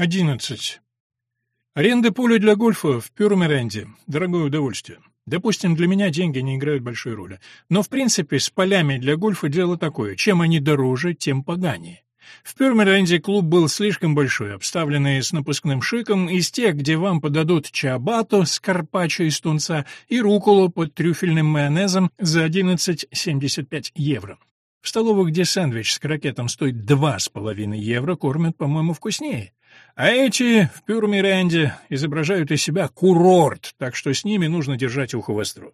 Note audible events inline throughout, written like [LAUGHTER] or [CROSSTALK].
11. Аренда поля для гольфа в Пюрмеренде – дорогое удовольствие. Допустим, для меня деньги не играют большой роли. Но, в принципе, с полями для гольфа дело такое. Чем они дороже, тем поганее. В Пюрмеренде клуб был слишком большой, обставленный с напускным шиком, из тех, где вам подадут чиабатто с карпаччо из тунца и руколу под трюфельным майонезом за 11,75 евро. В столовых, где сэндвич с крокетом стоит 2,5 евро, кормят, по-моему, вкуснее. А эти в Пюрмеренде изображают из себя курорт, так что с ними нужно держать ухо востро.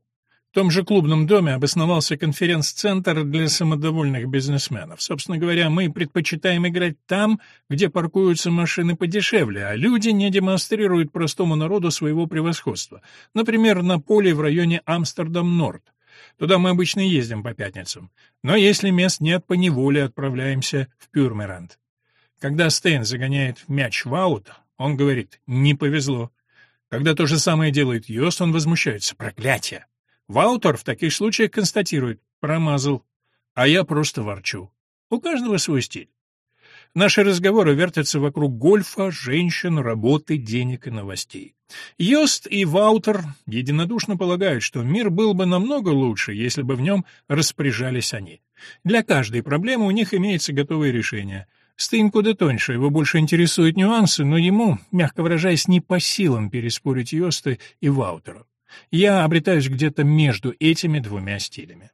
В том же клубном доме обосновался конференц-центр для самодовольных бизнесменов. Собственно говоря, мы предпочитаем играть там, где паркуются машины подешевле, а люди не демонстрируют простому народу своего превосходства. Например, на поле в районе Амстердам-Норд. Туда мы обычно ездим по пятницам. Но если мест нет, по неволе отправляемся в Пюрмеранд. Когда Стейн загоняет мяч в аут, он говорит «не повезло». Когда то же самое делает Йост, он возмущается «проклятие». Ваутер в таких случаях констатирует «промазал», а я просто ворчу. У каждого свой стиль. Наши разговоры вертятся вокруг гольфа, женщин, работы, денег и новостей. Йост и Ваутер единодушно полагают, что мир был бы намного лучше, если бы в нем распоряжались они. Для каждой проблемы у них имеется готовое решение. Стейн куда тоньше, его больше интересуют нюансы, но ему, мягко выражаясь, не по силам переспорить Йоста и Ваутера. Я обретаюсь где-то между этими двумя стилями.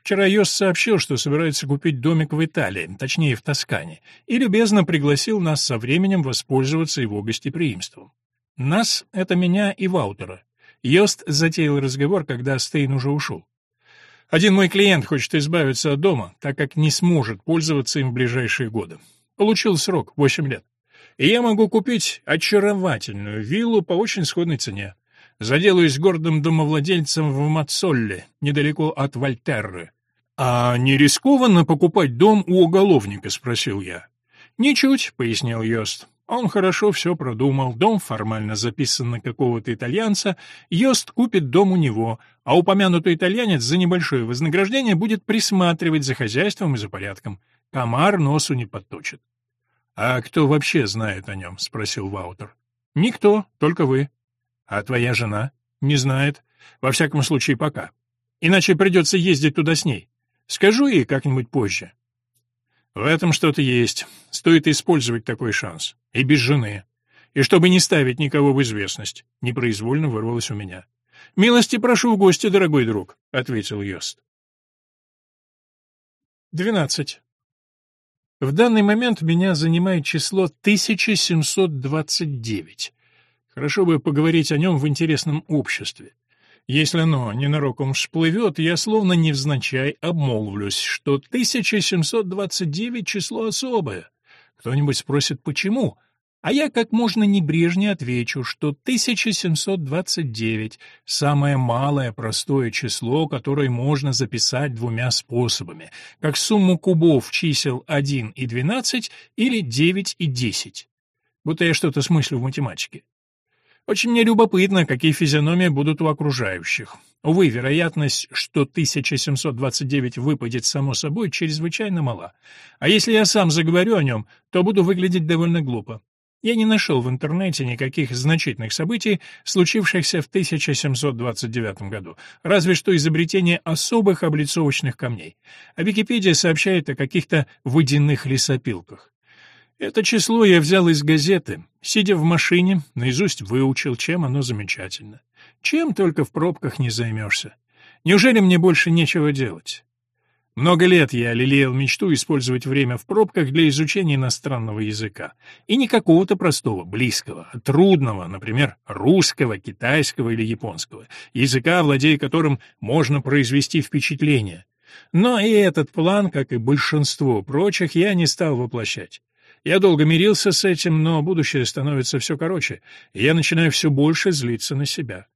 Вчера Йост сообщил, что собирается купить домик в Италии, точнее в Тоскане, и любезно пригласил нас со временем воспользоваться его гостеприимством. Нас — это меня и Ваутера. Йост затеял разговор, когда Стейн уже ушел. Один мой клиент хочет избавиться от дома, так как не сможет пользоваться им в ближайшие годы. Получил срок — 8 лет. И я могу купить очаровательную виллу по очень сходной цене. Заделаюсь гордым домовладельцем в Мацолле, недалеко от Вольтерры. «А не рискованно покупать дом у уголовника?» — спросил я. «Ничуть», — пояснил Йост. Он хорошо все продумал, дом формально записан на какого-то итальянца, Йост купит дом у него, а упомянутый итальянец за небольшое вознаграждение будет присматривать за хозяйством и за порядком. Комар носу не подточит. — А кто вообще знает о нем? — спросил Ваутер. — Никто, только вы. — А твоя жена? — Не знает. Во всяком случае, пока. Иначе придется ездить туда с ней. Скажу ей как-нибудь позже. В этом что-то есть. Стоит использовать такой шанс. И без жены. И чтобы не ставить никого в известность. Непроизвольно вырвалось у меня. «Милости прошу в гости, дорогой друг», — ответил Йост. 12. В данный момент меня занимает число 1729. Хорошо бы поговорить о нем в интересном обществе. Если оно ненароком всплывет, я словно невзначай обмолвлюсь, что 1729 — число особое. Кто-нибудь спросит, почему? А я как можно небрежнее отвечу, что 1729 — самое малое простое число, которое можно записать двумя способами, как сумму кубов чисел 1 и 12 или 9 и 10. Будто я что-то смыслю в математике. Очень мне любопытно, какие физиономии будут у окружающих. Увы, вероятность, что 1729 выпадет само собой, чрезвычайно мала. А если я сам заговорю о нем, то буду выглядеть довольно глупо. Я не нашел в интернете никаких значительных событий, случившихся в 1729 году, разве что изобретение особых облицовочных камней. А Википедия сообщает о каких-то водяных лесопилках. Это число я взял из газеты. Сидя в машине, наизусть выучил, чем оно замечательно. Чем только в пробках не займешься. Неужели мне больше нечего делать? Много лет я лелеял мечту использовать время в пробках для изучения иностранного языка. И не какого-то простого, близкого, а трудного, например, русского, китайского или японского, языка, владея которым можно произвести впечатление. Но и этот план, как и большинство прочих, я не стал воплощать. Я долго мирился с этим, но будущее становится все короче, и я начинаю все больше злиться на себя.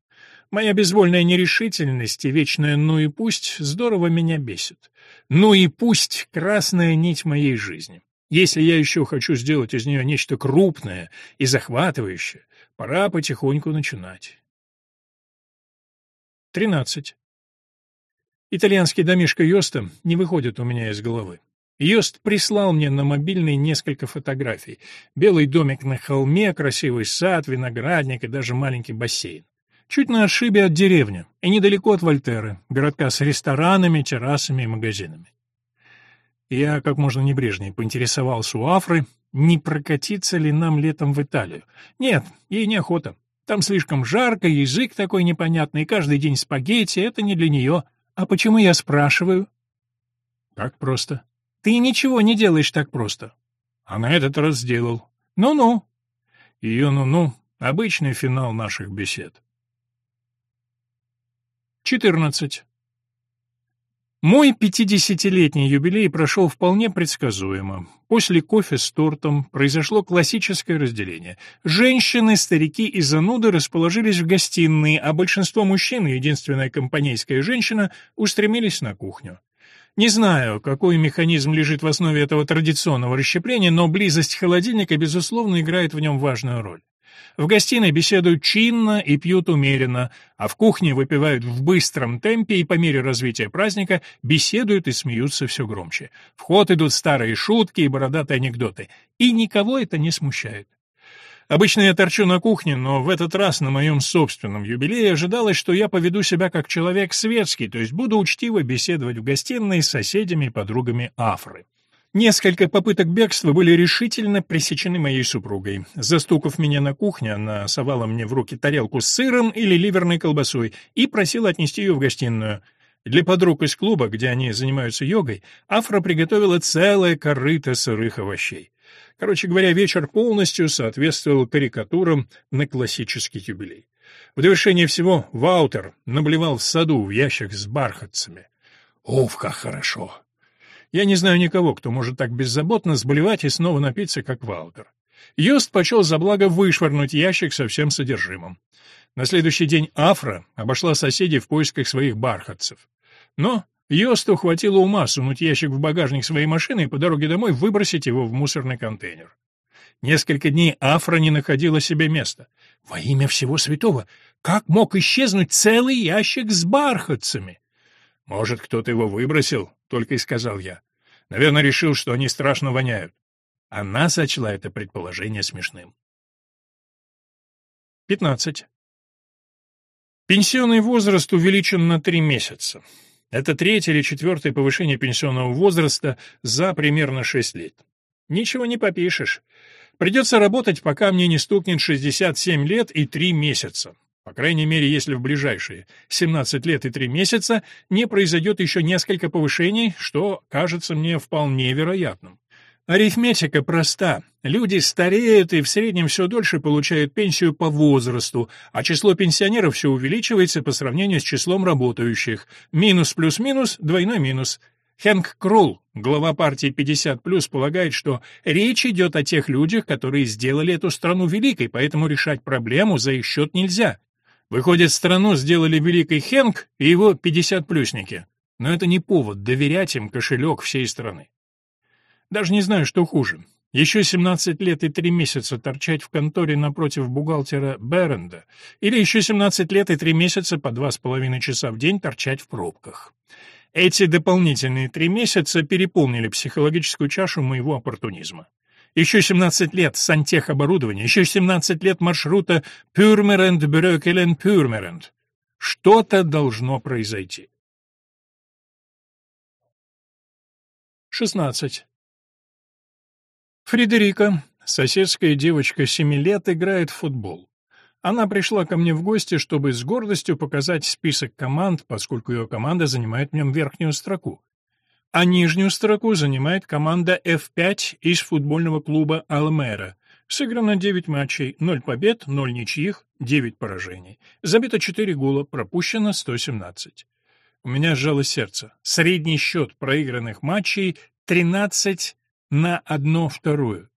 Моя безвольная нерешительность и вечная «ну и пусть» здорово меня бесит. «Ну и пусть» — красная нить моей жизни. Если я еще хочу сделать из нее нечто крупное и захватывающее, пора потихоньку начинать. 13. Итальянский домишко Йоста не выходит у меня из головы. Йост прислал мне на мобильный несколько фотографий. Белый домик на холме, красивый сад, виноградник и даже маленький бассейн. Чуть на отшибе от деревни и недалеко от Вольтеры, городка с ресторанами, террасами и магазинами. Я как можно небрежнее поинтересовался у Афры, не прокатиться ли нам летом в Италию. Нет, ей неохота. Там слишком жарко, язык такой непонятный, каждый день спагетти — это не для нее. А почему я спрашиваю? Так просто. Ты ничего не делаешь так просто. А на этот раз сделал. Ну-ну. Ее ну-ну — обычный финал наших бесед. 14. Мой пятидесятилетний юбилей прошел вполне предсказуемо. После кофе с тортом произошло классическое разделение. Женщины, старики и зануды расположились в гостиной, а большинство мужчин, единственная компанейская женщина, устремились на кухню. Не знаю, какой механизм лежит в основе этого традиционного расщепления, но близость холодильника, безусловно, играет в нем важную роль. В гостиной беседуют чинно и пьют умеренно, а в кухне выпивают в быстром темпе и по мере развития праздника беседуют и смеются все громче. В ход идут старые шутки и бородатые анекдоты. И никого это не смущает. Обычно я торчу на кухне, но в этот раз на моем собственном юбилее ожидалось, что я поведу себя как человек светский, то есть буду учтиво беседовать в гостиной с соседями и подругами Афры. Несколько попыток бегства были решительно пресечены моей супругой. Застукав меня на кухне, она совала мне в руки тарелку с сыром или ливерной колбасой и просила отнести ее в гостиную. Для подруг из клуба, где они занимаются йогой, Афра приготовила целое корыто сырых овощей. Короче говоря, вечер полностью соответствовал карикатурам на классический юбилей. В довершение всего Ваутер наблевал в саду в ящик с бархатцами. Уф, как хорошо! Я не знаю никого, кто может так беззаботно сблевать и снова напиться, как Ваутер. Йост почел за благо вышвырнуть ящик со всем содержимым. На следующий день Афра обошла соседей в поисках своих бархатцев. Но Йосту хватило ума сунуть ящик в багажник своей машины и по дороге домой выбросить его в мусорный контейнер. Несколько дней Афра не находила себе места. Во имя всего святого, как мог исчезнуть целый ящик с бархатцами? Может, кто-то его выбросил, только и сказал я. Наверное, решил, что они страшно воняют. Она сочла это предположение смешным. 15. Пенсионный возраст увеличен на три месяца. Это третье или четвертое повышение пенсионного возраста за примерно 6 лет. Ничего не попишешь. Придется работать, пока мне не стукнет 67 лет и 3 месяца. По крайней мере, если в ближайшие 17 лет и 3 месяца не произойдет еще несколько повышений, что кажется мне вполне вероятным. Арифметика проста. Люди стареют и в среднем все дольше получают пенсию по возрасту, а число пенсионеров все увеличивается по сравнению с числом работающих. Минус плюс минус – двойной минус. Хэнк Крулл, глава партии 50+, полагает, что речь идет о тех людях, которые сделали эту страну великой, поэтому решать проблему за их счет нельзя. Выходит, страну сделали великой Хэнк и его 50-плюсники. Но это не повод доверять им кошелек всей страны. Даже не знаю, что хуже. Еще 17 лет и 3 месяца торчать в конторе напротив бухгалтера Беренда, или еще 17 лет и 3 месяца по 2,5 часа в день торчать в пробках. Эти дополнительные 3 месяца переполнили психологическую чашу моего оппортунизма. Еще 17 лет сантехоборудования, еще 17 лет маршрута Пюрмеренд-Брёкелен-Пюрмеренд. Что-то должно произойти. 16. Фредерика, соседская девочка семи лет, играет в футбол. Она пришла ко мне в гости, чтобы с гордостью показать список команд, поскольку ее команда занимает в нем верхнюю строку. А нижнюю строку занимает команда F5 из футбольного клуба «Алмера». Сыграно 9 матчей, 0 побед, 0 ничьих, 9 поражений. Забито 4 гола, пропущено 117. У меня сжало сердце. Средний счет проигранных матчей 13 на одно вторую.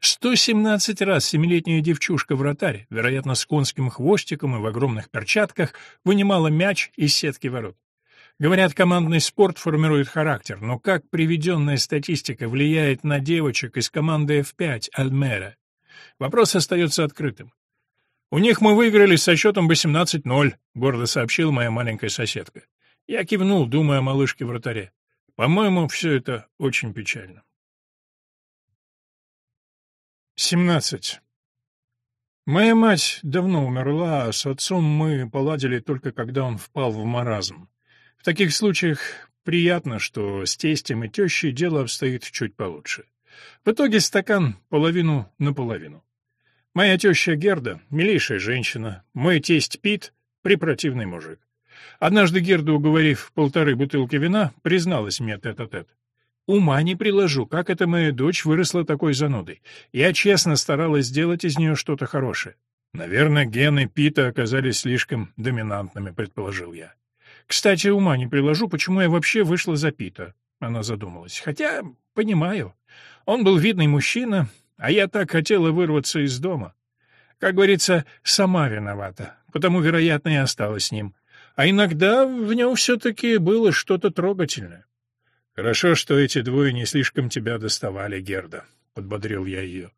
117 раз семилетняя девчушка-вратарь, вероятно, с конским хвостиком и в огромных перчатках, вынимала мяч из сетки ворот. Говорят, командный спорт формирует характер, но как приведенная статистика влияет на девочек из команды F5 Альмера? Вопрос остается открытым. «У них мы выиграли со счетом 18-0», — гордо сообщила моя маленькая соседка. Я кивнул, думая о малышке-вратаре. По-моему, все это очень печально. 17. Моя мать давно умерла, а с отцом мы поладили только когда он впал в маразм. В таких случаях приятно, что с тестем и тещей дело обстоит чуть получше. В итоге стакан половину на половину. Моя теща Герда — милейшая женщина, мой тесть Пит — препротивный мужик. Однажды Герда, уговорив полторы бутылки вина, призналась мне тет-а-тет. Ума не приложу, как эта моя дочь выросла такой занудой. Я честно старалась сделать из нее что-то хорошее. Наверное, гены Пита оказались слишком доминантными, предположил я. Кстати, ума не приложу, почему я вообще вышла за Пита. Она задумалась. Хотя, понимаю. Он был видный мужчина, а я так хотела вырваться из дома. Как говорится, сама виновата, потому, вероятно, и осталась с ним. А иногда в нем все-таки было что-то трогательное. «Хорошо, что эти двое не слишком тебя доставали, Герда», — подбодрил я ее.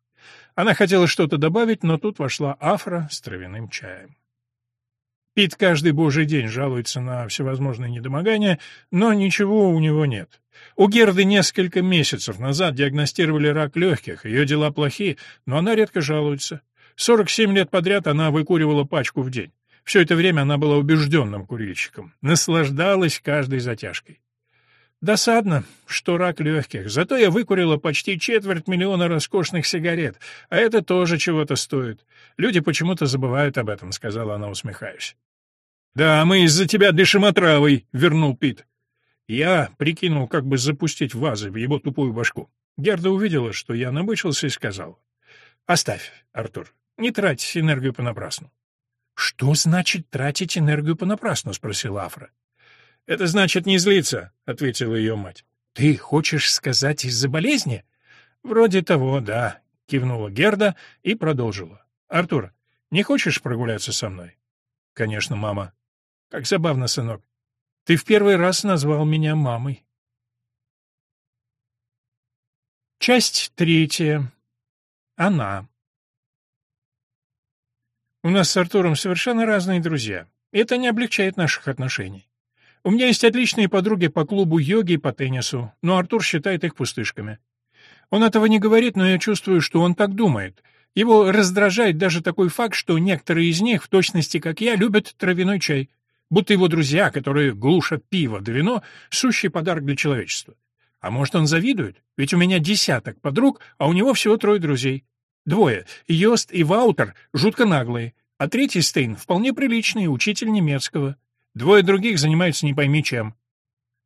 Она хотела что-то добавить, но тут вошла Афра с травяным чаем. Пит каждый божий день жалуется на всевозможные недомогания, но ничего у него нет. У Герды несколько месяцев назад диагностировали рак легких, ее дела плохи, но она редко жалуется. 47 лет подряд она выкуривала пачку в день. Все это время она была убежденным курильщиком, наслаждалась каждой затяжкой. Досадно, что рак легких, зато я выкурила почти четверть миллиона роскошных сигарет, а это тоже чего-то стоит. Люди почему-то забывают об этом, сказала она, усмехаясь. Да, мы из-за тебя дышим отравой, вернул Пит. Я прикинул, как бы запустить вазы в его тупую башку. Герда увидела, что я набычился и сказал: "Оставь, Артур. Не трать энергию понапрасну". «Что значит тратить энергию понапрасну?» — спросила Афра. «Это значит не злиться», — ответила ее мать. «Ты хочешь сказать из-за болезни?» «Вроде того, да», — кивнула Герда и продолжила. «Артур, не хочешь прогуляться со мной?» «Конечно, мама». «Как забавно, сынок. Ты в первый раз назвал меня мамой». Часть третья. Она. У нас с Артуром совершенно разные друзья. Это не облегчает наших отношений. У меня есть отличные подруги по клубу йоги и по теннису, но Артур считает их пустышками. Он этого не говорит, но я чувствую, что он так думает. Его раздражает даже такой факт, что некоторые из них, в точности как я, любят травяной чай. Будто его друзья, которые глушат пиво да вино, сущий подарок для человечества. А может, он завидует? Ведь у меня десяток подруг, а у него всего трое друзей. Двое, Йост и Ваутер, жутко наглые, а третий Стейн вполне приличный, учитель немецкого. Двое других занимаются не пойми чем.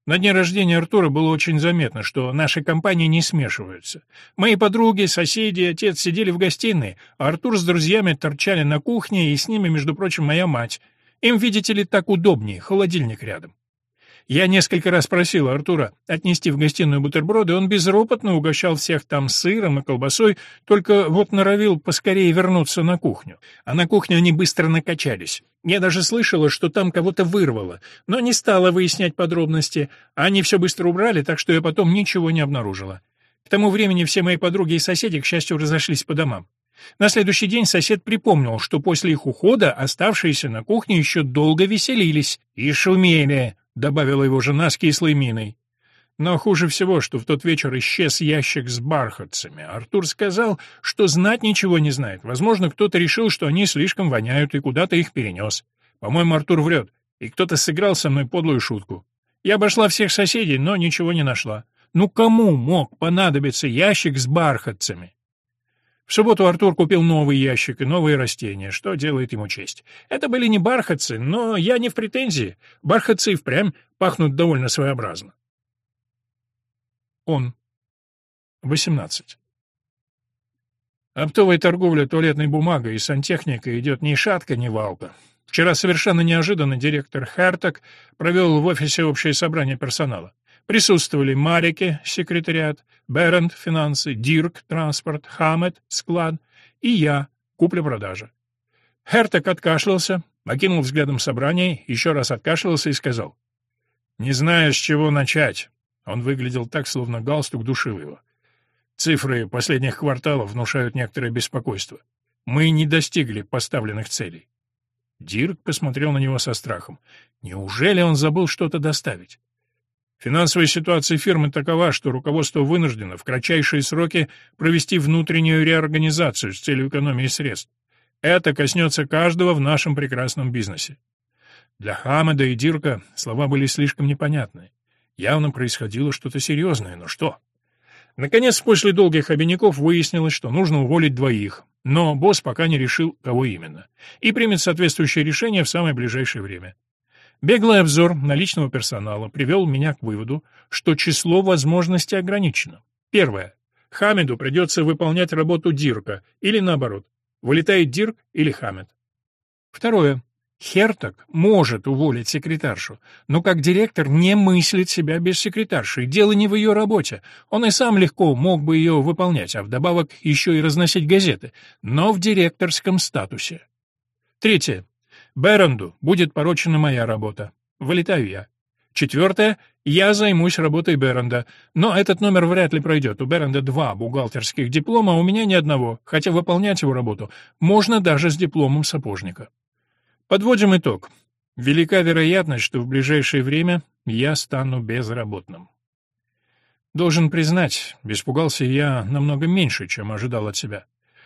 На дне рождения Артура было очень заметно, что наши компании не смешиваются. Мои подруги, соседи отец сидели в гостиной, а Артур с друзьями торчали на кухне, и с ними, между прочим, моя мать. Им, видите ли, так удобнее, холодильник рядом. Я несколько раз просил Артура отнести в гостиную бутерброды, он безропотно угощал всех там сыром и колбасой, только вот норовил поскорее вернуться на кухню. А на кухне они быстро накачались. Я даже слышала, что там кого-то вырвало, но не стала выяснять подробности. Они все быстро убрали, так что я потом ничего не обнаружила. К тому времени все мои подруги и соседи, к счастью, разошлись по домам. На следующий день сосед припомнил, что после их ухода оставшиеся на кухне еще долго веселились и шумели. — добавила его жена с кислой миной. Но хуже всего, что в тот вечер исчез ящик с бархатцами. Артур сказал, что знать ничего не знает. Возможно, кто-то решил, что они слишком воняют, и куда-то их перенес. По-моему, Артур врет, и кто-то сыграл со мной подлую шутку. Я обошла всех соседей, но ничего не нашла. Ну кому мог понадобиться ящик с бархатцами? В субботу Артур купил новый ящик и новые растения, что делает ему честь. Это были не бархатцы, но я не в претензии. Бархатцы впрямь пахнут довольно своеобразно. Он. 18. Оптовая торговля туалетной бумагой и сантехникой идет ни шатка, ни валка. Вчера совершенно неожиданно директор Харток провел в офисе общее собрание персонала. Присутствовали Марики, секретариат, Берент, финансы, Дирк, транспорт, Хамет, склад и я, купля-продажа. Хертек откашлялся, окинул взглядом собрание, еще раз откашлялся и сказал. «Не знаю, с чего начать». Он выглядел так, словно галстук душил его. Цифры последних кварталов внушают некоторое беспокойство. Мы не достигли поставленных целей. Дирк посмотрел на него со страхом. Неужели он забыл что-то доставить? Финансовая ситуация фирмы такова, что руководство вынуждено в кратчайшие сроки провести внутреннюю реорганизацию с целью экономии средств. Это коснется каждого в нашем прекрасном бизнесе. Для Хамеда и Дирка слова были слишком непонятны. Явно происходило что-то серьезное, но что? Наконец, после долгих обиняков выяснилось, что нужно уволить двоих, но босс пока не решил, кого именно, и примет соответствующее решение в самое ближайшее время. Беглый обзор наличного персонала привел меня к выводу, что число возможностей ограничено. Первое. Хамеду придется выполнять работу Дирка, или наоборот. Вылетает Дирк или Хамед. Второе. Херток может уволить секретаршу, но как директор не мыслит себя без секретарши. Дело не в ее работе. Он и сам легко мог бы ее выполнять, а вдобавок еще и разносить газеты, но в директорском статусе. Третье. Беренду будет поручена моя работа. Вылетаю я. Четвертое. Я займусь работой Беренда. Но этот номер вряд ли пройдет. У Беренда два бухгалтерских диплома, а у меня ни одного, хотя выполнять его работу можно даже с дипломом сапожника. Подводим итог. Велика вероятность, что в ближайшее время я стану безработным. Должен признать, испугался я намного меньше, чем ожидал от себя.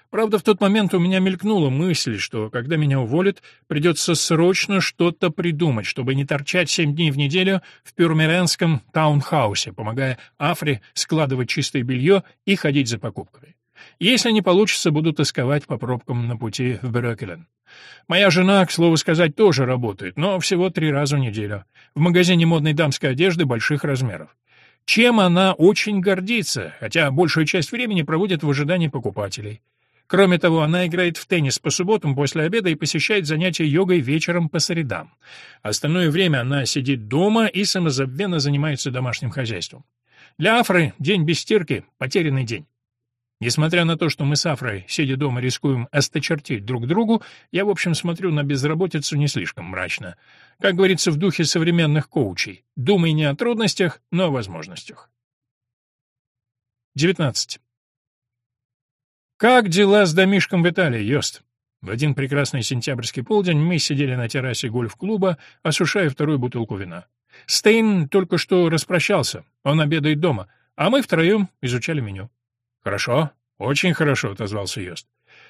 Правда, в тот момент у меня мелькнула мысль, что, когда меня уволят, придется срочно что-то придумать, чтобы не торчать семь дней в неделю в пюрмеренском таунхаусе, помогая Афре складывать чистое белье и ходить за покупками. Если не получится, буду тосковать по пробкам на пути в Брёкелен. Моя жена, к слову сказать, тоже работает, но всего три раза в неделю. В магазине модной дамской одежды больших размеров. Чем она очень гордится, хотя большую часть времени проводит в ожидании покупателей. Кроме того, она играет в теннис по субботам после обеда и посещает занятия йогой вечером по средам. Остальное время она сидит дома и самозабвенно занимается домашним хозяйством. Для Афры день без стирки — потерянный день. Несмотря на то, что мы с Афрой, сидя дома, рискуем осточертеть друг другу, я, в общем, смотрю на безработицу не слишком мрачно. Как говорится в духе современных коучей, думай не о трудностях, но о возможностях. 19. «Как дела с домишком в Италии, Йост?» В один прекрасный сентябрьский полдень мы сидели на террасе гольф-клуба, осушая вторую бутылку вина. Стейн только что распрощался, он обедает дома, а мы втроем изучали меню. «Хорошо, очень хорошо», — отозвался Йост.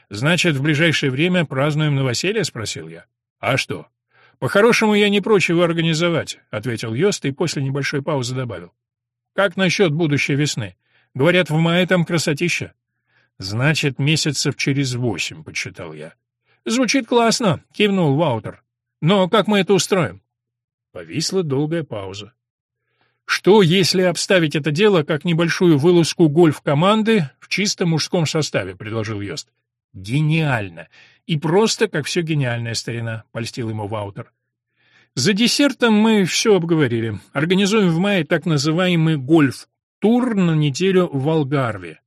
«Значит, в ближайшее время празднуем новоселье?» — спросил я. «А что?» «По-хорошему, я не прочь его организовать», — ответил Йост и после небольшой паузы добавил. «Как насчет будущей весны? Говорят, в мае там красотища». «Значит, месяцев через восемь», — подсчитал я. «Звучит классно», — кивнул Ваутер. «Но как мы это устроим?» Повисла долгая пауза. «Что, если обставить это дело как небольшую вылазку гольф-команды в чисто мужском составе?» — предложил Йост. «Гениально! И просто, как все гениальная старина», — польстил ему Ваутер. За десертом мы все обговорили. Организуем в мае так называемый гольф-тур на неделю в Алгарве.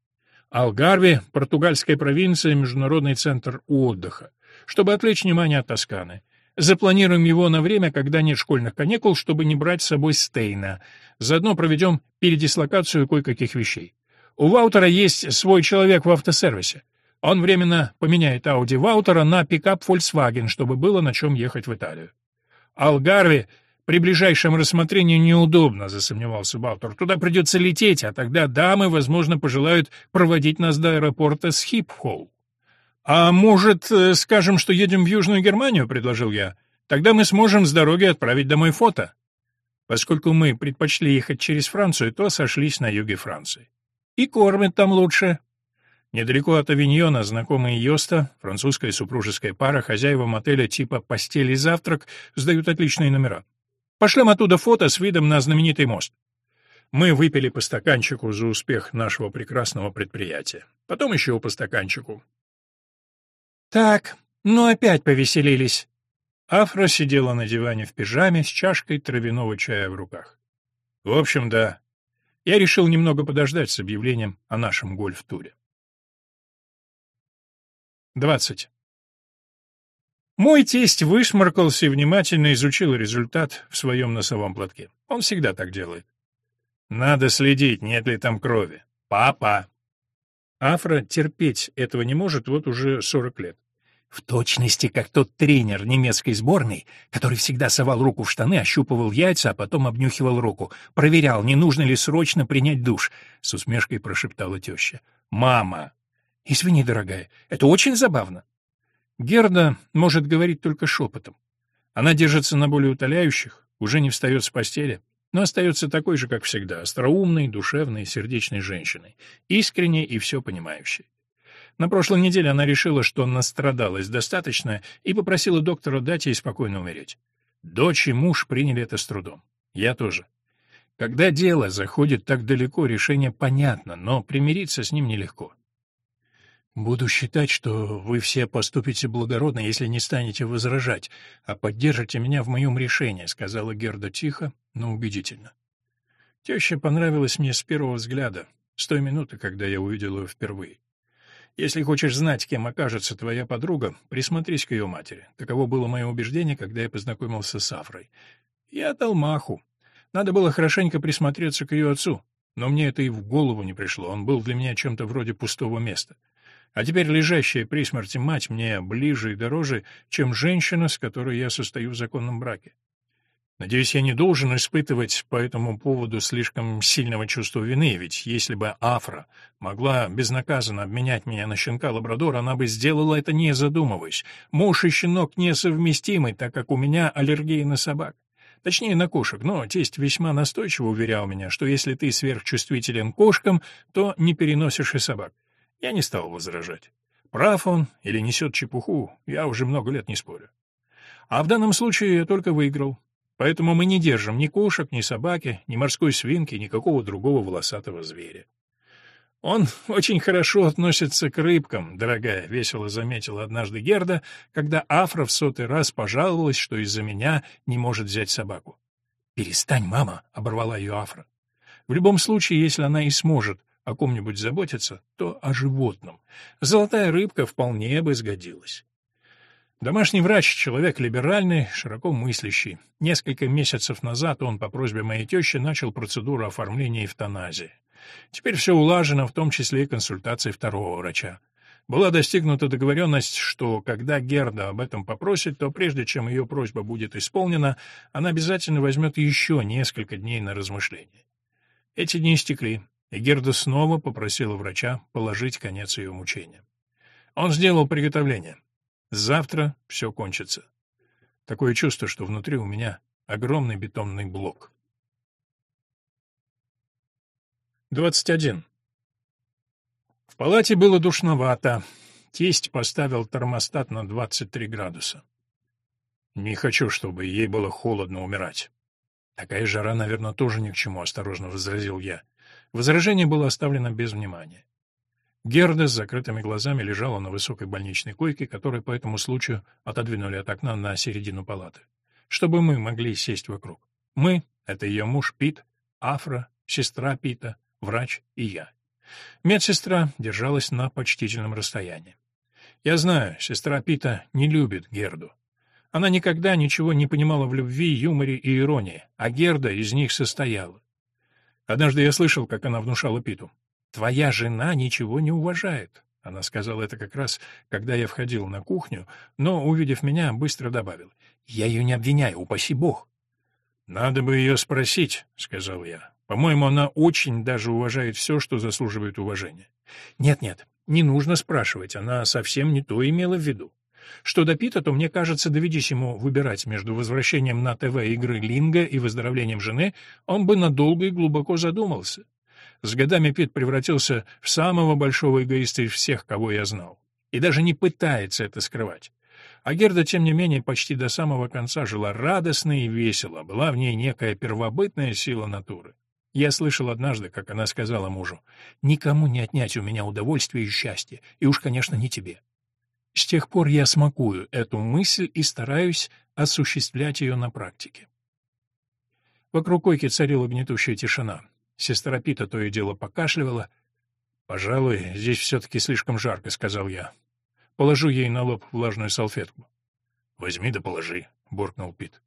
Алгарве — португальская провинция, международный центр отдыха, чтобы отвлечь внимание от Тосканы. Запланируем его на время, когда нет школьных каникул, чтобы не брать с собой Стейна. Заодно проведем передислокацию кое-каких вещей. У Ваутера есть свой человек в автосервисе. Он временно поменяет Ауди Ваутера на пикап Volkswagen, чтобы было на чем ехать в Италию. Алгарве при ближайшем рассмотрении неудобно, засомневался Ваутер. Туда придется лететь, а тогда дамы, возможно, пожелают проводить нас до аэропорта Схипхол. А может, э, скажем, что едем в Южную Германию, предложил я. Тогда мы сможем с дороги отправить домой фото. Поскольку мы предпочли ехать через Францию, то сошлись на юге Франции. И кормят там лучше. Недалеко от Авиньона знакомые Йоста, французская супружеская пара, хозяева мотеля типа «Постель и завтрак», сдают отличные номера. Пошлем оттуда фото с видом на знаменитый мост. Мы выпили по стаканчику за успех нашего прекрасного предприятия. Потом еще по стаканчику. Так, ну опять повеселились. Афра сидела на диване в пижаме с чашкой травяного чая в руках. В общем, да. Я решил немного подождать с объявлением о нашем гольф-туре. 20. Мой тесть высморкался и внимательно изучил результат в своем носовом платке. Он всегда так делает. Надо следить, нет ли там крови. Папа. Афра терпеть этого не может вот уже 40 лет. В точности, как тот тренер немецкой сборной, который всегда совал руку в штаны, ощупывал яйца, а потом обнюхивал руку. Проверял, не нужно ли срочно принять душ. С усмешкой прошептала теща. «Мама!» «Извини, дорогая, это очень забавно». Герда может говорить только шепотом. Она держится на более утоляющих, уже не встает с постели, но остается такой же, как всегда, остроумной, душевной, сердечной женщиной, искренней и все понимающей. На прошлой неделе она решила, что настрадалась достаточно, и попросила доктора дать ей спокойно умереть. Дочь и муж приняли это с трудом. Я тоже. Когда дело заходит так далеко, решение понятно, но примириться с ним нелегко. «Буду считать, что вы все поступите благородно, если не станете возражать, а поддержите меня в моем решении», — сказала Герда тихо, но убедительно. Теща понравилась мне с первого взгляда, с той минуты, когда я увидел ее впервые. Если хочешь знать, кем окажется твоя подруга, присмотрись к ее матери. Таково было мое убеждение, когда я познакомился с Афрой. Я дал маху. Надо было хорошенько присмотреться к ее отцу, но мне это и в голову не пришло, он был для меня чем-то вроде пустого места. А теперь лежащая при смерти мать мне ближе и дороже, чем женщина, с которой я состою в законном браке. Надеюсь, я не должен испытывать по этому поводу слишком сильного чувства вины, ведь если бы Афра могла безнаказанно обменять меня на щенка-лабрадора, она бы сделала это не задумываясь. Муж и щенок несовместимы, так как у меня аллергия на собак. Точнее, на кошек, но тесть весьма настойчиво уверял меня, что если ты сверхчувствителен кошкам, то не переносишь и собак. Я не стал возражать. Прав он или несет чепуху, я уже много лет не спорю. А в данном случае я только выиграл. Поэтому мы не держим ни кошек, ни собаки, ни морской свинки, никакого другого волосатого зверя. «Он [LAUGHS] очень хорошо относится к рыбкам, дорогая», — весело заметила однажды Герда, когда Афра в сотый раз пожаловалась, что из-за меня не может взять собаку. «Перестань, мама», — оборвала ее Афра. «В любом случае, если она и сможет о ком-нибудь заботиться, то о животном. Золотая рыбка вполне бы сгодилась». Домашний врач — человек либеральный, широко мыслящий. Несколько месяцев назад он по просьбе моей тещи начал процедуру оформления эвтаназии. Теперь все улажено, в том числе и консультации второго врача. Была достигнута договоренность, что когда Герда об этом попросит, то прежде чем ее просьба будет исполнена, она обязательно возьмет еще несколько дней на размышление. Эти дни истекли, и Герда снова попросила врача положить конец ее мучениям. Он сделал приготовление. Завтра все кончится. Такое чувство, что внутри у меня огромный бетонный блок. 21. В палате было душновато. Тесть поставил термостат на 23 градуса. Не хочу, чтобы ей было холодно умирать. Такая жара, наверное, тоже ни к чему, осторожно возразил я. Возражение было оставлено без внимания. Герда с закрытыми глазами лежала на высокой больничной койке, которую по этому случаю отодвинули от окна на середину палаты. Чтобы мы могли сесть вокруг. Мы — это ее муж Пит, Афра, сестра Пита, врач и я. Медсестра держалась на почтительном расстоянии. Я знаю, сестра Пита не любит Герду. Она никогда ничего не понимала в любви, юморе и иронии, а Герда из них состояла. Однажды я слышал, как она внушала Питу. Твоя жена ничего не уважает. Она сказала это как раз, когда я входил на кухню, но, увидев меня, быстро добавил. Я ее не обвиняю, упаси бог. Надо бы ее спросить, сказал я. По-моему, она очень даже уважает все, что заслуживает уважения. Нет-нет, не нужно спрашивать, она совсем не то имела в виду. Что до Пита, то, мне кажется, доведись ему выбирать между возвращением на ТВ игры Линга и выздоровлением жены, он бы надолго и глубоко задумался. С годами Пит превратился в самого большого эгоиста из всех, кого я знал. И даже не пытается это скрывать. А Герда, тем не менее, почти до самого конца жила радостно и весело, была в ней некая первобытная сила натуры. Я слышал однажды, как она сказала мужу, «Никому не отнять у меня удовольствие и счастье, и уж, конечно, не тебе». С тех пор я смакую эту мысль и стараюсь осуществлять ее на практике. Вокруг койки царила гнетущая тишина. Сестра Пита то и дело покашливала. «Пожалуй, здесь все-таки слишком жарко», — сказал я. «Положу ей на лоб влажную салфетку». «Возьми да положи», — буркнул Пит.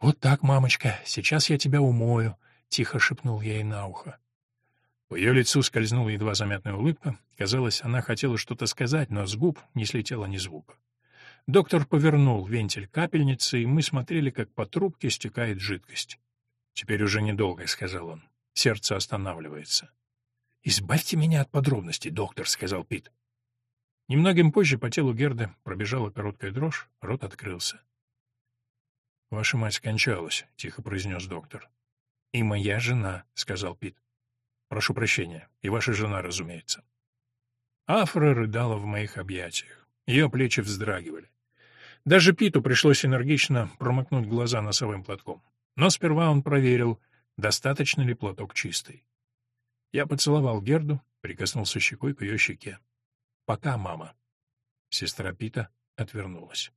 «Вот так, мамочка, сейчас я тебя умою», — тихо шепнул я ей на ухо. По ее лицу скользнула едва заметная улыбка. Казалось, она хотела что-то сказать, но с губ не слетело ни звука. Доктор повернул вентиль капельницы, и мы смотрели, как по трубке стекает жидкость. «Теперь уже недолго», — сказал он. Сердце останавливается. «Избавьте меня от подробностей, доктор», — сказал Пит. Немногим позже по телу Герды пробежала короткая дрожь, рот открылся. «Ваша мать скончалась», — тихо произнес доктор. «И моя жена», — сказал Пит. «Прошу прощения. И ваша жена, разумеется». Афра рыдала в моих объятиях. Ее плечи вздрагивали. Даже Питу пришлось энергично промокнуть глаза носовым платком. Но сперва он проверил, достаточно ли платок чистый. Я поцеловал Герду, прикоснулся щекой к ее щеке. «Пока, мама». Сестра Пита отвернулась.